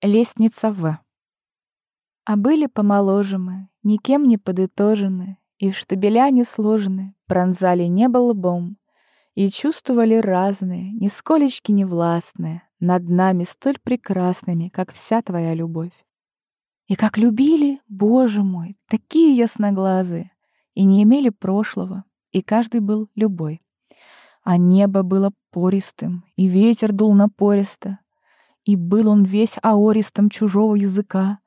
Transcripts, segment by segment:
Лестница В. А были помоложе мы, никем не подытожены, И в штабеля не сложены, пронзали небо лбом, И чувствовали разные, нисколечки не властные, Над нами столь прекрасными, как вся твоя любовь. И как любили, Боже мой, такие ясноглазые, И не имели прошлого, и каждый был любой. А небо было пористым, и ветер дул напористо, И был он весь аористом чужого языка,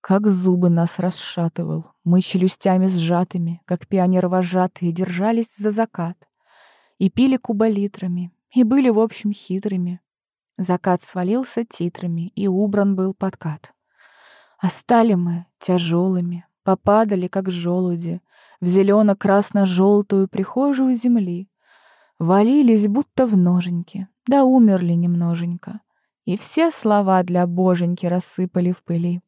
как зубы нас расшатывал, мы челюстями сжатыми, как пионер-вожатые, держались за закат. И пили куболитрами, и были, в общем, хитрыми. Закат свалился титрами, и убран был подкат. А стали мы тяжелыми, попадали, как желуди, в зелено-красно-желтую прихожую земли. Валились, будто в ноженьки, да умерли немноженько. И все слова для боженьки рассыпали в пыли.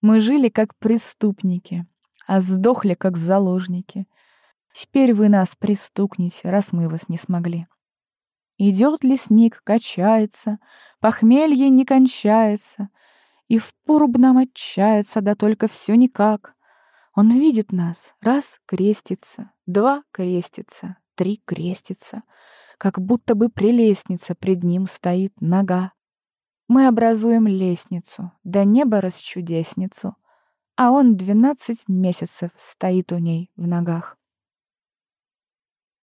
Мы жили как преступники, а сдохли как заложники. Теперь вы нас пристукнете, раз мы вас не смогли. Идет лесник, качается, похмелье не кончается, И впору б нам отчаяться, да только все никак. Он видит нас, раз — крестится, два — крестится, три — крестится, Как будто бы прелестница пред ним стоит нога. Мы образуем лестницу, до неба расчудесницу, а он двенадцать месяцев стоит у ней в ногах.